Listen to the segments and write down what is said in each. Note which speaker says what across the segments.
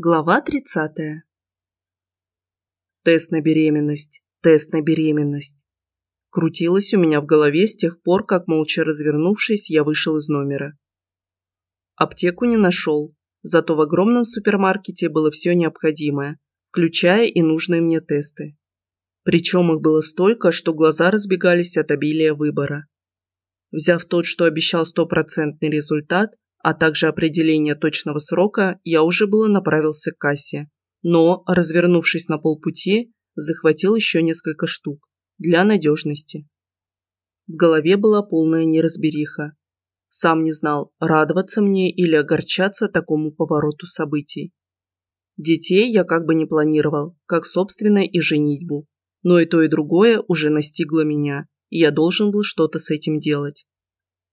Speaker 1: Глава 30. Тест на беременность, тест на беременность. Крутилось у меня в голове с тех пор, как, молча развернувшись, я вышел из номера. Аптеку не нашел, зато в огромном супермаркете было все необходимое, включая и нужные мне тесты. Причем их было столько, что глаза разбегались от обилия выбора. Взяв тот, что обещал стопроцентный результат, а также определение точного срока, я уже было направился к кассе. Но, развернувшись на полпути, захватил еще несколько штук. Для надежности. В голове была полная неразбериха. Сам не знал, радоваться мне или огорчаться такому повороту событий. Детей я как бы не планировал, как собственно и женитьбу. Но и то, и другое уже настигло меня, и я должен был что-то с этим делать.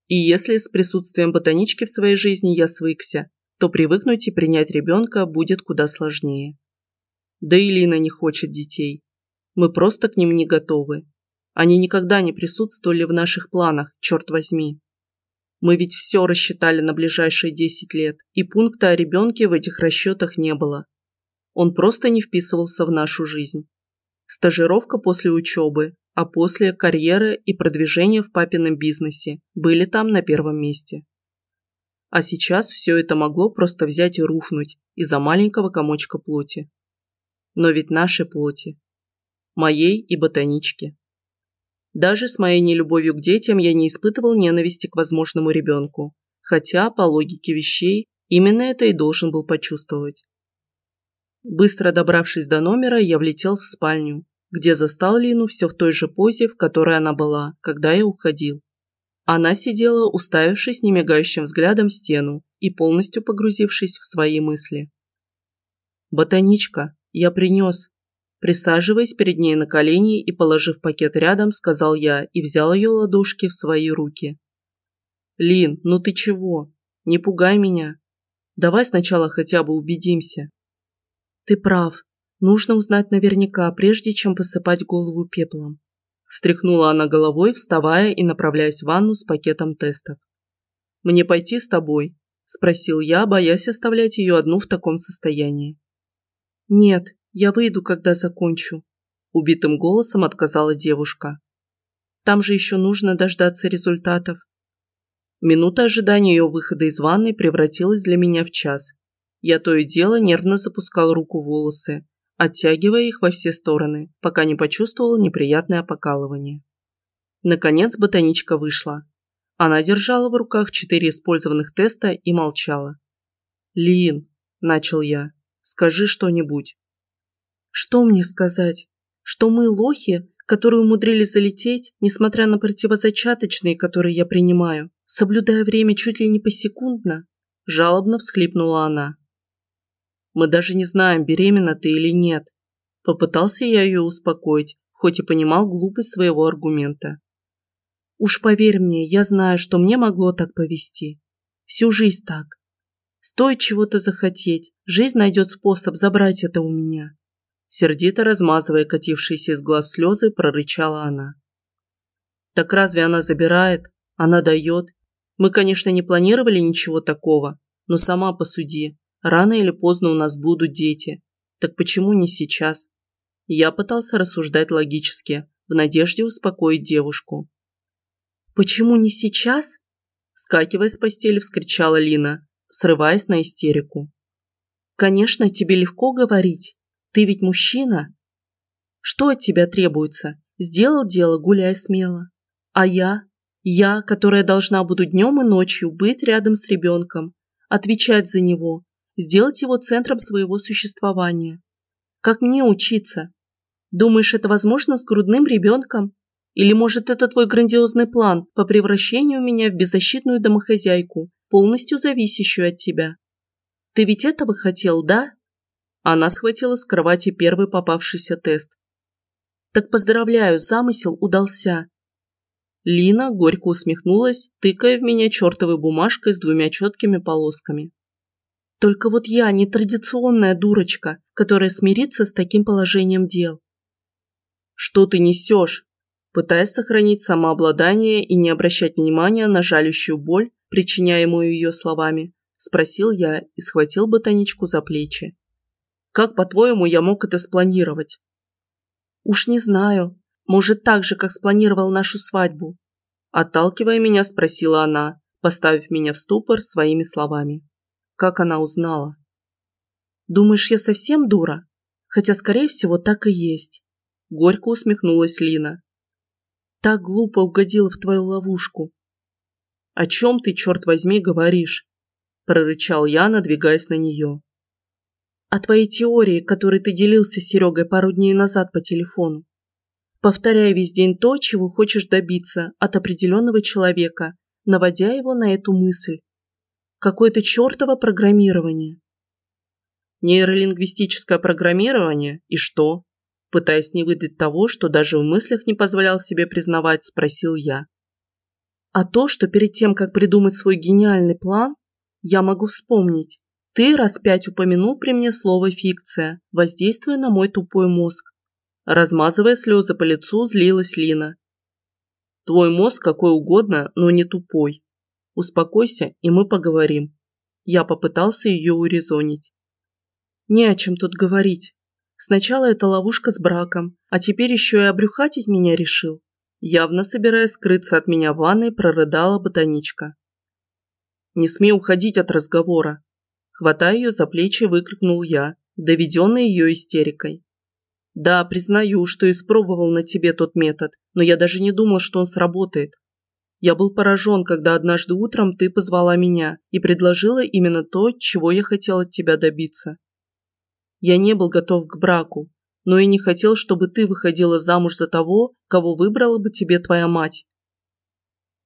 Speaker 1: И если с присутствием ботанички в своей жизни я свыкся, то привыкнуть и принять ребенка будет куда сложнее. Да и Лина не хочет детей. Мы просто к ним не готовы. Они никогда не присутствовали в наших планах, черт возьми. Мы ведь все рассчитали на ближайшие 10 лет, и пункта о ребенке в этих расчетах не было. Он просто не вписывался в нашу жизнь. Стажировка после учебы, а после карьера и продвижение в папином бизнесе были там на первом месте. А сейчас все это могло просто взять и рухнуть из-за маленького комочка плоти. Но ведь наши плоти. Моей и ботанички. Даже с моей нелюбовью к детям я не испытывал ненависти к возможному ребенку, хотя, по логике вещей, именно это и должен был почувствовать. Быстро добравшись до номера, я влетел в спальню, где застал Лину все в той же позе, в которой она была, когда я уходил. Она сидела, уставившись немигающим взглядом в стену и полностью погрузившись в свои мысли. «Ботаничка, я принес». Присаживаясь перед ней на колени и положив пакет рядом, сказал я и взял ее ладошки в свои руки. «Лин, ну ты чего? Не пугай меня. Давай сначала хотя бы убедимся». «Ты прав. Нужно узнать наверняка, прежде чем посыпать голову пеплом. Встряхнула она головой, вставая и направляясь в ванну с пакетом тестов. «Мне пойти с тобой?» – спросил я, боясь оставлять ее одну в таком состоянии. «Нет, я выйду, когда закончу», – убитым голосом отказала девушка. «Там же еще нужно дождаться результатов». Минута ожидания ее выхода из ванной превратилась для меня в час. Я то и дело нервно запускал руку в волосы, оттягивая их во все стороны, пока не почувствовал неприятное покалывание. Наконец ботаничка вышла. Она держала в руках четыре использованных теста и молчала. «Лин», – начал я, – «скажи что-нибудь». «Что мне сказать? Что мы лохи, которые умудрились залететь, несмотря на противозачаточные, которые я принимаю, соблюдая время чуть ли не посекундно?» Жалобно всхлипнула она. Мы даже не знаем, беременна ты или нет. Попытался я ее успокоить, хоть и понимал глупость своего аргумента. Уж поверь мне, я знаю, что мне могло так повести. Всю жизнь так. Стоит чего-то захотеть, жизнь найдет способ забрать это у меня. Сердито размазывая катившиеся из глаз слезы, прорычала она. Так разве она забирает? Она дает? Мы, конечно, не планировали ничего такого, но сама посуди. Рано или поздно у нас будут дети. Так почему не сейчас? Я пытался рассуждать логически, в надежде успокоить девушку. «Почему не сейчас?» Скакивая с постели, вскричала Лина, срываясь на истерику. «Конечно, тебе легко говорить. Ты ведь мужчина. Что от тебя требуется? Сделал дело, гуляй смело. А я? Я, которая должна буду днем и ночью быть рядом с ребенком, отвечать за него, сделать его центром своего существования. Как мне учиться? Думаешь, это возможно с грудным ребенком? Или, может, это твой грандиозный план по превращению меня в беззащитную домохозяйку, полностью зависящую от тебя? Ты ведь этого хотел, да? Она схватила с кровати первый попавшийся тест. Так поздравляю, замысел удался. Лина горько усмехнулась, тыкая в меня чертовой бумажкой с двумя четкими полосками. Только вот я не традиционная дурочка, которая смирится с таким положением дел. Что ты несешь? Пытаясь сохранить самообладание и не обращать внимания на жалющую боль, причиняемую ее словами, спросил я и схватил ботаничку за плечи. Как, по-твоему, я мог это спланировать?
Speaker 2: Уж не знаю. Может, так же, как спланировал нашу свадьбу.
Speaker 1: Отталкивая меня, спросила она, поставив меня в ступор своими словами. Как она узнала?
Speaker 2: Думаешь, я совсем дура? Хотя, скорее всего, так и есть.
Speaker 1: Горько усмехнулась Лина.
Speaker 2: Так глупо угодила в твою ловушку.
Speaker 1: О чем ты, черт возьми, говоришь? Прорычал я, надвигаясь на нее.
Speaker 2: О твоей теории, которой ты делился с Серегой пару дней назад по телефону. Повторяя весь день то, чего хочешь добиться от определенного человека, наводя его на эту мысль. Какое-то чертово программирование.
Speaker 1: Нейролингвистическое программирование? И что? Пытаясь не выдать того, что даже в мыслях не позволял себе признавать, спросил я.
Speaker 2: А то, что перед тем, как придумать свой гениальный план, я могу вспомнить. Ты раз пять упомянул при мне слово «фикция», воздействуя на мой тупой мозг.
Speaker 1: Размазывая слезы по лицу, злилась Лина. Твой мозг какой угодно, но не тупой. Успокойся, и мы поговорим. Я попытался ее урезонить.
Speaker 2: Не о чем тут говорить. Сначала это ловушка с браком, а теперь еще и обрюхатить меня решил.
Speaker 1: Явно собираясь скрыться от меня в ванной, прорыдала ботаничка. Не смей уходить от разговора. Хватая ее за плечи, выкрикнул я, доведенный ее истерикой. Да, признаю, что испробовал на тебе тот метод, но я даже не думал, что он сработает. Я был поражен, когда однажды утром ты позвала меня и предложила именно то, чего я хотел от тебя добиться. Я не был готов к браку, но и не хотел, чтобы ты выходила замуж за того, кого выбрала бы тебе твоя мать.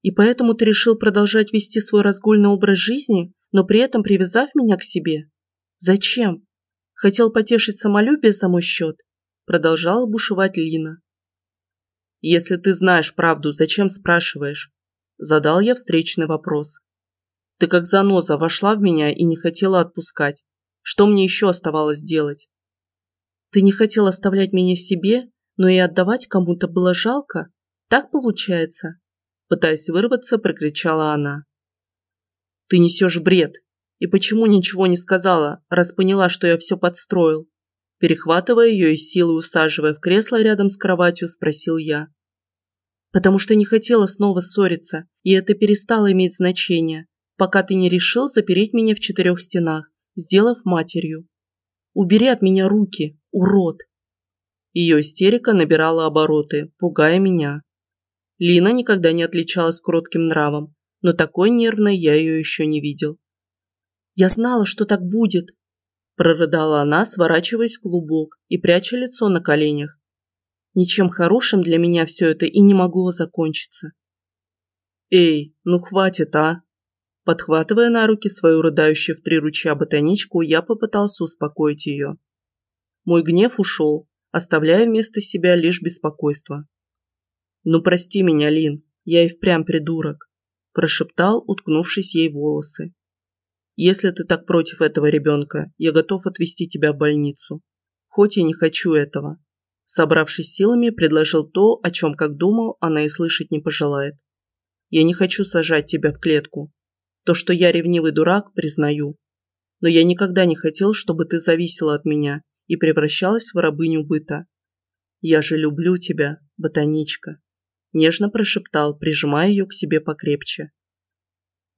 Speaker 2: И поэтому ты решил продолжать вести свой разгульный образ жизни, но при этом привязав меня к себе? Зачем? Хотел потешить самолюбие за мой счет? Продолжала бушевать Лина.
Speaker 1: Если ты знаешь правду, зачем спрашиваешь? Задал я встречный вопрос. Ты как заноза вошла в меня и не хотела отпускать. Что мне еще оставалось делать?
Speaker 2: Ты не хотел оставлять меня в себе, но и отдавать кому-то было жалко? Так получается?
Speaker 1: Пытаясь вырваться, прокричала она. Ты несешь бред. И почему ничего не сказала, раз поняла, что я все подстроил? Перехватывая ее и силой усаживая в кресло рядом с кроватью, спросил я.
Speaker 2: Потому что не хотела снова ссориться, и это перестало иметь значение, пока ты не решил запереть меня в четырех стенах сделав матерью. «Убери от меня руки, урод!»
Speaker 1: Ее истерика набирала обороты, пугая меня. Лина никогда не отличалась кротким нравом, но такой нервной я ее еще не видел.
Speaker 2: «Я знала, что так будет!»
Speaker 1: прорыдала она, сворачиваясь в клубок и пряча лицо на коленях.
Speaker 2: Ничем хорошим для меня все это и не могло закончиться.
Speaker 1: «Эй, ну хватит, а!» Подхватывая на руки свою рыдающую в три ручья ботаничку, я попытался успокоить ее. Мой гнев ушел, оставляя вместо себя лишь беспокойство. «Ну прости меня, Лин, я и впрямь придурок», – прошептал, уткнувшись ей волосы. «Если ты так против этого ребенка, я готов отвезти тебя в больницу. Хоть и не хочу этого». Собравшись силами, предложил то, о чем, как думал, она и слышать не пожелает. «Я не хочу сажать тебя в клетку, то, что я ревнивый дурак, признаю. Но я никогда не хотел, чтобы ты зависела от меня и превращалась в рабыню быта. Я же люблю тебя, ботаничка. Нежно прошептал, прижимая ее к себе покрепче.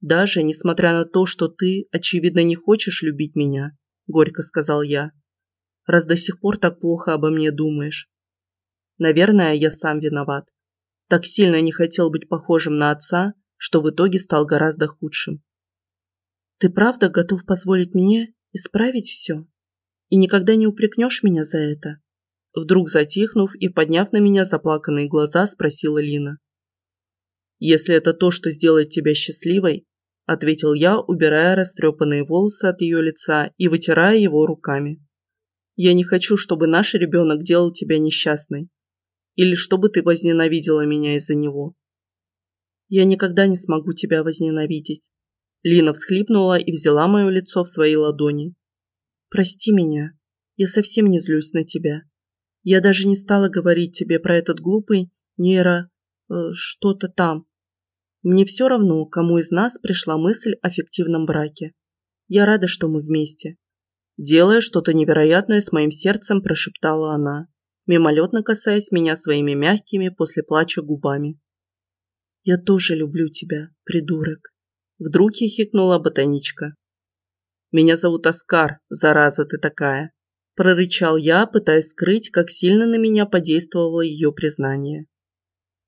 Speaker 1: Даже несмотря на то, что ты, очевидно, не хочешь любить меня, горько сказал я, раз до сих пор так плохо обо мне думаешь. Наверное, я сам виноват. Так сильно не хотел быть похожим на отца, что в итоге стал гораздо худшим.
Speaker 2: Ты правда готов позволить мне исправить все? И никогда не упрекнешь меня за это?
Speaker 1: Вдруг затихнув и подняв на меня заплаканные глаза, спросила Лина. «Если это то, что сделает тебя счастливой», ответил я, убирая растрепанные волосы от ее лица и вытирая его руками. «Я не хочу, чтобы наш ребенок делал тебя несчастной. Или чтобы ты возненавидела меня из-за него.
Speaker 2: Я никогда не смогу тебя возненавидеть.
Speaker 1: Лина всхлипнула и взяла мое лицо в свои ладони.
Speaker 2: Прости меня. Я совсем не злюсь на тебя. Я даже не стала говорить тебе про этот глупый нейро... Э, что-то там. Мне все равно, кому из нас пришла мысль о фиктивном браке. Я рада, что мы вместе.
Speaker 1: Делая что-то невероятное с моим сердцем, прошептала она, мимолетно касаясь меня своими мягкими после плача губами.
Speaker 2: «Я тоже люблю тебя, придурок», –
Speaker 1: вдруг хихикнула ботаничка. «Меня зовут Оскар, зараза ты такая», – прорычал я, пытаясь скрыть, как сильно на меня подействовало ее признание.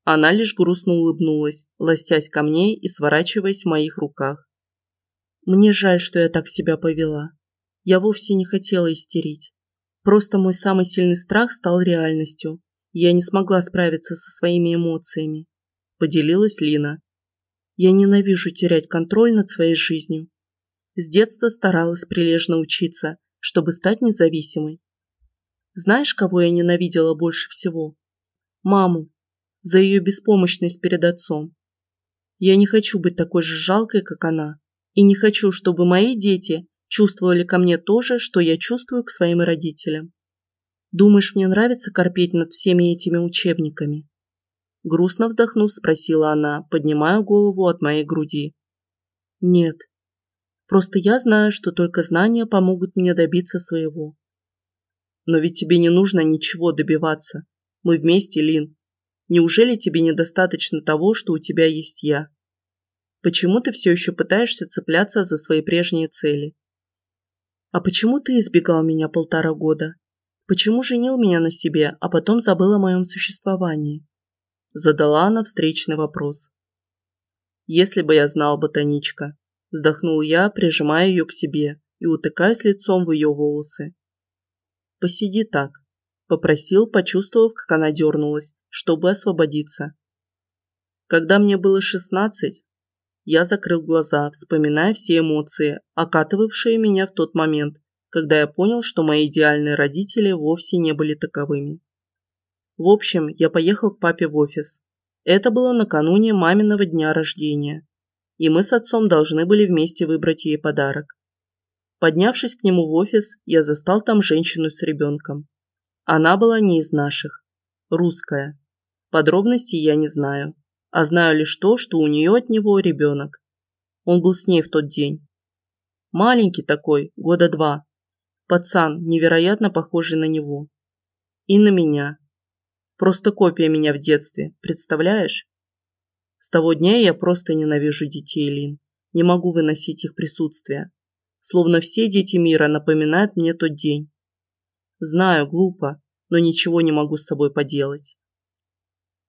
Speaker 1: Она лишь грустно улыбнулась, ластясь ко мне и сворачиваясь в моих руках.
Speaker 2: «Мне жаль, что я так себя повела. Я вовсе не хотела истерить. Просто мой самый сильный страх стал реальностью. Я не смогла справиться со своими эмоциями. Поделилась Лина. Я ненавижу терять контроль над своей жизнью. С детства старалась прилежно учиться, чтобы стать независимой. Знаешь, кого я ненавидела больше всего? Маму. За ее беспомощность перед отцом. Я не хочу быть такой же жалкой, как она. И не хочу, чтобы мои дети чувствовали ко мне то же, что я чувствую к своим родителям. Думаешь, мне нравится корпеть над всеми этими учебниками? Грустно вздохнув, спросила она, поднимая голову от моей груди. Нет. Просто я знаю, что только знания помогут мне добиться своего.
Speaker 1: Но ведь тебе не нужно ничего добиваться. Мы вместе, Лин. Неужели тебе недостаточно того, что у тебя есть я? Почему ты все еще пытаешься цепляться за свои прежние цели?
Speaker 2: А почему ты избегал меня полтора года? Почему женил меня на себе, а потом забыл о моем существовании?
Speaker 1: Задала она встречный вопрос. Если бы я знал, ботаничка, вздохнул я, прижимая ее к себе и утыкаясь лицом в ее волосы. Посиди так, попросил, почувствовав, как она дернулась, чтобы освободиться. Когда мне было шестнадцать, я закрыл глаза, вспоминая все эмоции, окатывавшие меня в тот момент, когда я понял, что мои идеальные родители вовсе не были таковыми. В общем, я поехал к папе в офис. Это было накануне маминого дня рождения, и мы с отцом должны были вместе выбрать ей подарок. Поднявшись к нему в офис, я застал там женщину с ребенком. Она была не из наших. Русская. Подробностей я не знаю а знаю лишь то, что у нее от него ребенок. Он был с ней в тот день. Маленький такой, года два. Пацан, невероятно похожий на него. И на меня. Просто копия меня в детстве, представляешь? С того дня я просто ненавижу детей, Лин. Не могу выносить их присутствие. Словно все дети мира напоминают мне тот день. Знаю, глупо, но ничего не могу с собой поделать.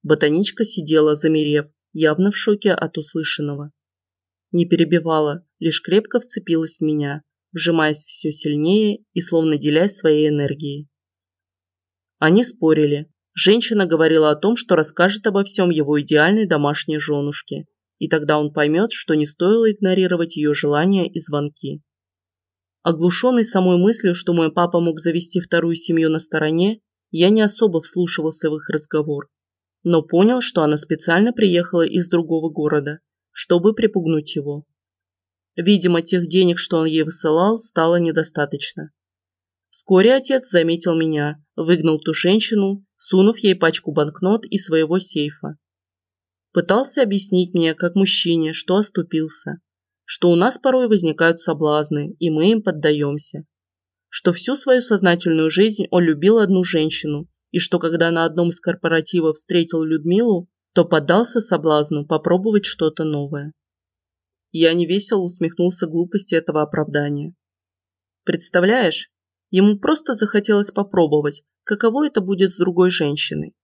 Speaker 1: Ботаничка сидела, замерев, явно в шоке от услышанного. Не перебивала, лишь крепко вцепилась в меня, вжимаясь все сильнее и словно делясь своей энергией. Они спорили. Женщина говорила о том, что расскажет обо всем его идеальной домашней женушке, и тогда он поймет, что не стоило игнорировать ее желания и звонки. Оглушенный самой мыслью, что мой папа мог завести вторую семью на стороне, я не особо вслушивался в их разговор но понял, что она специально приехала из другого города, чтобы припугнуть его. Видимо, тех денег, что он ей высылал, стало недостаточно. Вскоре отец заметил меня, выгнал ту женщину, сунув ей пачку банкнот из своего сейфа. Пытался объяснить мне, как мужчине, что оступился, что у нас порой возникают соблазны, и мы им поддаемся, что всю свою сознательную жизнь он любил одну женщину и что когда на одном из корпоративов встретил Людмилу, то поддался соблазну попробовать что-то новое. Я невесело усмехнулся глупости этого оправдания. Представляешь, ему просто захотелось попробовать, каково это будет с другой женщиной.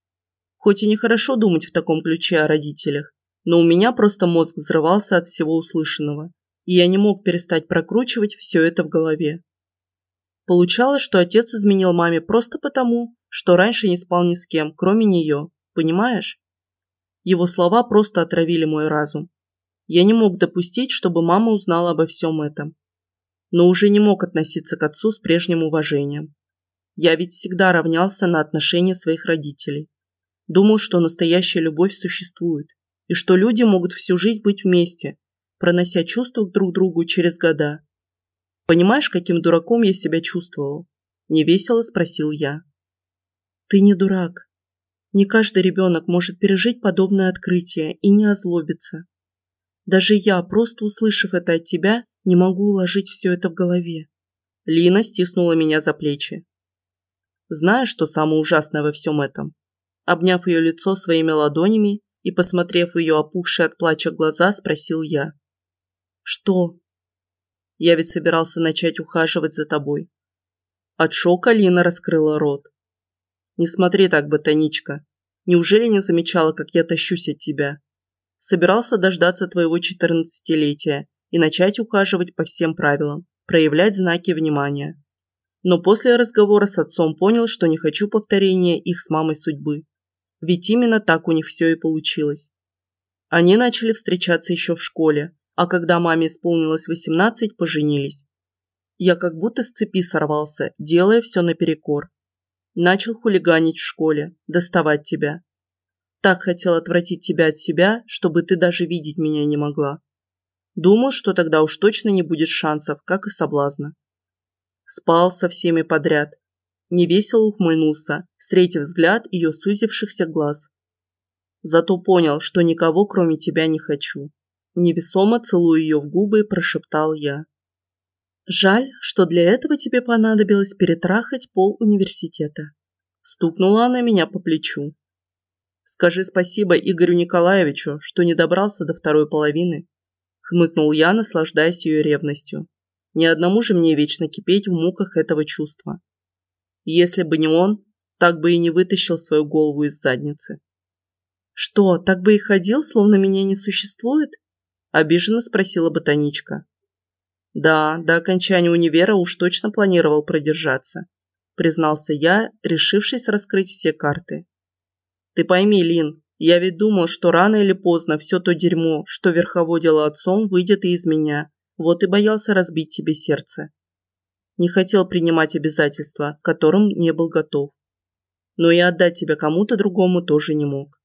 Speaker 1: Хоть и нехорошо думать в таком ключе о родителях, но у меня просто мозг взрывался от всего услышанного, и я не мог перестать прокручивать все это в голове. Получалось, что отец изменил маме просто потому, что раньше не спал ни с кем, кроме нее, понимаешь? Его слова просто отравили мой разум. Я не мог допустить, чтобы мама узнала обо всем этом. Но уже не мог относиться к отцу с прежним уважением. Я ведь всегда равнялся на отношения своих родителей. Думал, что настоящая любовь существует, и что люди могут всю жизнь быть вместе, пронося чувства друг к другу через года, Понимаешь, каким дураком я себя чувствовал? Невесело спросил я.
Speaker 2: Ты не дурак. Не каждый ребенок может пережить подобное открытие и не озлобиться. Даже я, просто услышав это от тебя, не могу уложить все это в голове.
Speaker 1: Лина стиснула меня за плечи. Знаешь, что самое ужасное во всем этом? Обняв ее лицо своими ладонями и посмотрев в ее опухшие от плача глаза, спросил я. Что? Я ведь собирался начать ухаживать за тобой. От шока Лина раскрыла рот. Не смотри так, ботаничка. Неужели не замечала, как я тащусь от тебя? Собирался дождаться твоего четырнадцатилетия и начать ухаживать по всем правилам, проявлять знаки внимания. Но после разговора с отцом понял, что не хочу повторения их с мамой судьбы. Ведь именно так у них все и получилось. Они начали встречаться еще в школе, а когда маме исполнилось 18, поженились. Я как будто с цепи сорвался, делая все наперекор. Начал хулиганить в школе, доставать тебя. Так хотел отвратить тебя от себя, чтобы ты даже видеть меня не могла. Думал, что тогда уж точно не будет шансов, как и соблазна. Спал со всеми подряд. Невесело ухмыльнулся, встретив взгляд ее сузившихся глаз. Зато понял, что никого кроме тебя не хочу. Невесомо целуя ее в губы, прошептал я. Жаль, что для этого тебе понадобилось перетрахать пол университета. Стукнула она меня по плечу. Скажи спасибо Игорю Николаевичу, что не добрался до второй половины. Хмыкнул я, наслаждаясь ее ревностью. Ни одному же мне вечно кипеть в муках этого чувства. Если бы не он, так бы и не вытащил свою голову из задницы. Что, так бы и ходил, словно меня не существует? Обиженно спросила ботаничка. Да, до окончания универа уж точно планировал продержаться, признался я, решившись раскрыть все карты. Ты пойми, Лин, я ведь думал, что рано или поздно все то дерьмо, что верховодило отцом, выйдет и из меня. Вот и боялся разбить тебе сердце. Не хотел принимать обязательства, к которым не был готов. Но и отдать тебя кому-то другому тоже не мог.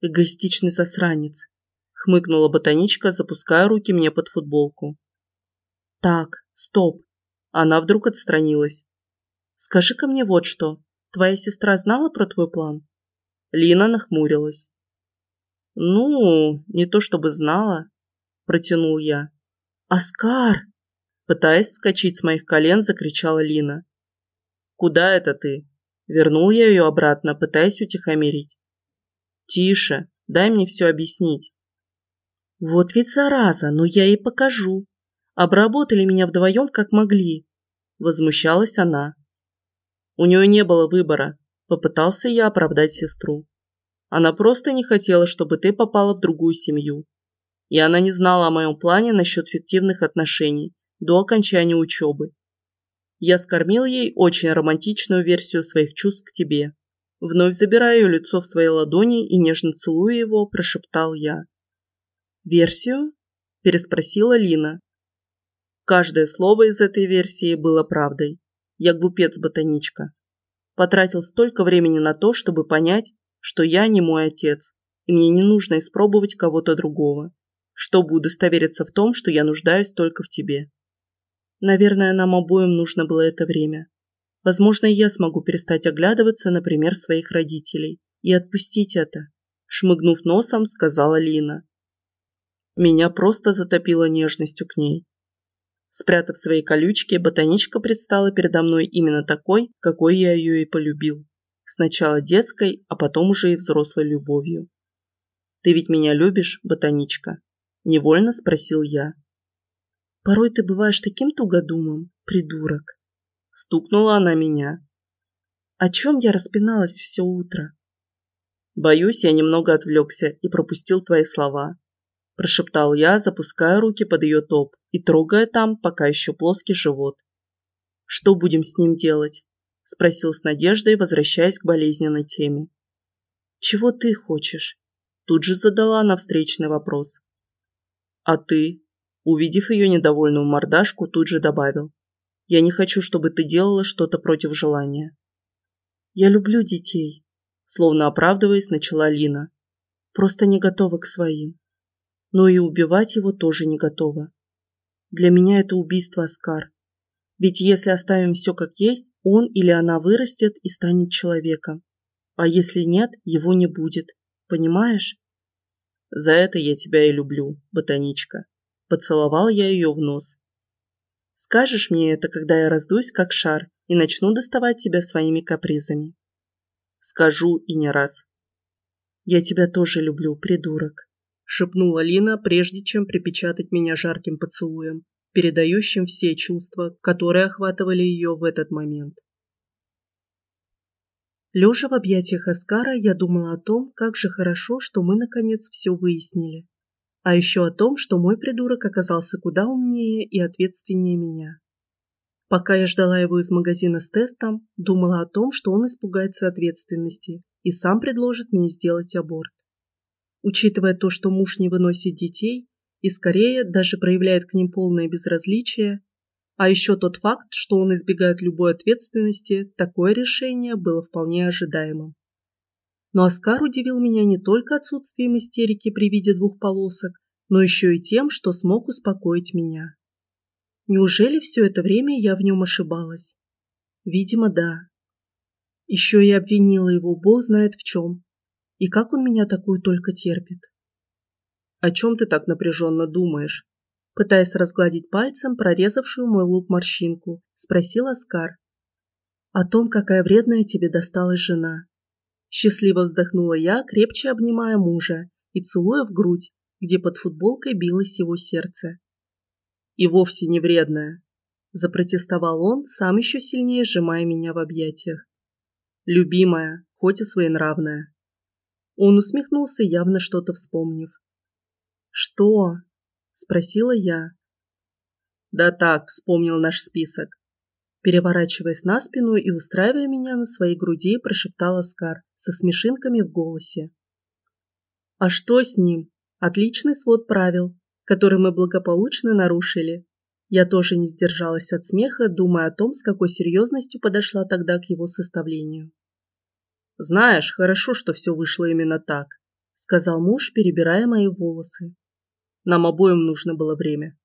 Speaker 1: Эгоистичный засранец, хмыкнула ботаничка, запуская руки мне под футболку. Так, стоп. Она вдруг отстранилась. Скажи-ка мне вот что. Твоя сестра знала про твой план? Лина нахмурилась. Ну, не то чтобы знала, протянул я. Оскар! Пытаясь вскочить с моих колен, закричала Лина. Куда это ты? Вернул я ее обратно, пытаясь утихомирить. Тише, дай мне все объяснить. Вот ведь зараза, но я ей покажу. Обработали меня вдвоем как могли. Возмущалась она. У нее не было выбора. Попытался я оправдать сестру. Она просто не хотела, чтобы ты попала в другую семью. И она не знала о моем плане насчет фиктивных отношений до окончания учебы. Я скормил ей очень романтичную версию своих чувств к тебе. Вновь забирая ее лицо в свои ладони и нежно целуя его, прошептал я. «Версию?» – переспросила Лина. Каждое слово из этой версии было правдой. Я глупец-ботаничка. Потратил столько времени на то, чтобы понять, что я не мой отец, и мне не нужно испробовать кого-то другого, чтобы удостовериться в том, что я нуждаюсь только в тебе. Наверное, нам обоим нужно было это время. Возможно, я смогу перестать оглядываться на пример своих родителей и отпустить это, шмыгнув носом, сказала Лина. Меня просто затопило нежностью к ней. Спрятав свои колючки, ботаничка предстала передо мной именно такой, какой я ее и полюбил. Сначала детской, а потом уже и взрослой любовью. «Ты ведь меня любишь, ботаничка?» – невольно спросил я. «Порой ты бываешь таким тугодумом, придурок!» – стукнула она меня. «О чем я распиналась все утро?» «Боюсь, я немного отвлекся и пропустил твои слова», – прошептал я, запуская руки под ее топ и трогая там пока еще плоский живот. «Что будем с ним делать?» – спросил с надеждой, возвращаясь к болезненной теме. «Чего ты хочешь?» – тут же задала она встречный вопрос. «А ты?» – увидев ее недовольную мордашку, тут же добавил. «Я не хочу, чтобы ты делала что-то против желания». «Я люблю детей», – словно оправдываясь, начала Лина. «Просто не готова к своим. Но и убивать его тоже не готова. Для меня это убийство, Оскар. Ведь если оставим все как есть, он или она вырастет и станет человеком. А если нет, его не будет. Понимаешь? За это я тебя и люблю, ботаничка. Поцеловал я ее в нос.
Speaker 2: Скажешь мне это, когда я раздусь, как шар, и начну доставать тебя своими капризами.
Speaker 1: Скажу и не раз.
Speaker 2: Я тебя тоже люблю, придурок, шепнула Лина, прежде чем припечатать меня жарким поцелуем, передающим все чувства, которые охватывали ее в этот момент. Лежа в объятиях Оскара, я думала о том, как же хорошо, что мы наконец все выяснили. А еще о том, что мой придурок оказался куда умнее и ответственнее меня. Пока я ждала его из магазина с тестом, думала о том, что он испугается ответственности и сам предложит мне сделать аборт. Учитывая то, что муж не выносит детей и скорее даже проявляет к ним полное безразличие, а еще тот факт, что он избегает любой ответственности, такое решение было вполне ожидаемым. Но Оскар удивил меня не только отсутствием истерики при виде двух полосок, но еще и тем, что смог успокоить меня. Неужели все это время я в нем ошибалась? Видимо, да. Еще и обвинила его, бог знает в чем. И как он меня такую только терпит?
Speaker 1: О чем ты так напряженно думаешь?
Speaker 2: пытаясь разгладить пальцем прорезавшую мой лоб морщинку, спросил Оскар. «О том, какая вредная тебе досталась жена». Счастливо вздохнула я, крепче обнимая мужа и целуя в грудь, где под футболкой билось его сердце.
Speaker 1: «И вовсе не вредная», –
Speaker 2: запротестовал он, сам еще сильнее сжимая меня в объятиях.
Speaker 1: «Любимая, хоть и своенравная».
Speaker 2: Он усмехнулся, явно что-то вспомнив. «Что?» Спросила я.
Speaker 1: Да так, вспомнил наш список.
Speaker 2: Переворачиваясь на спину и устраивая меня на своей груди, прошептал Оскар со смешинками в голосе. А что с ним? Отличный свод правил, который мы благополучно нарушили. Я тоже не сдержалась от смеха, думая о том, с какой серьезностью подошла тогда к его составлению.
Speaker 1: «Знаешь, хорошо, что все вышло именно так», — сказал муж, перебирая мои волосы. Нам обоим нужно было время.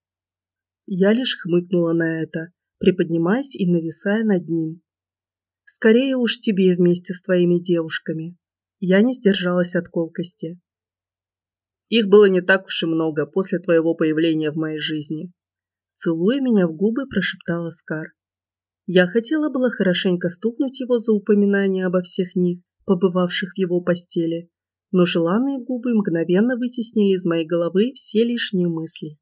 Speaker 2: Я лишь хмыкнула на это, приподнимаясь и нависая над ним. Скорее уж тебе вместе с твоими девушками. Я не сдержалась от колкости.
Speaker 1: Их было не так уж и много после твоего появления в моей жизни.
Speaker 2: Целуя меня в губы, прошептал Оскар. Я хотела было хорошенько стукнуть его за упоминание обо всех них, побывавших в его постели, но желанные губы мгновенно вытеснили из моей головы все лишние мысли.